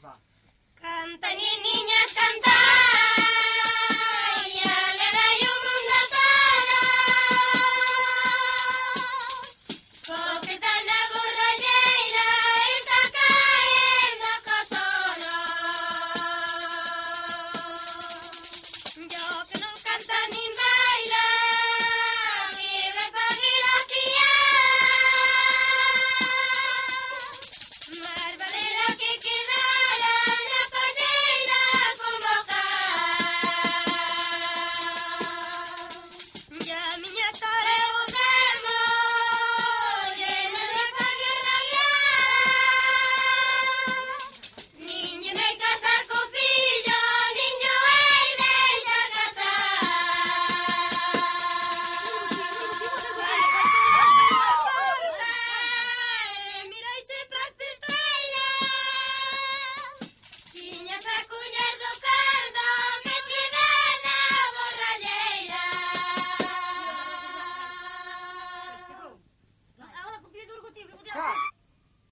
Cantan y niñas, cantar. Y alegráis un mundo todo. Cosita na borralleira está cayendo cosolo. Yo que no canta ni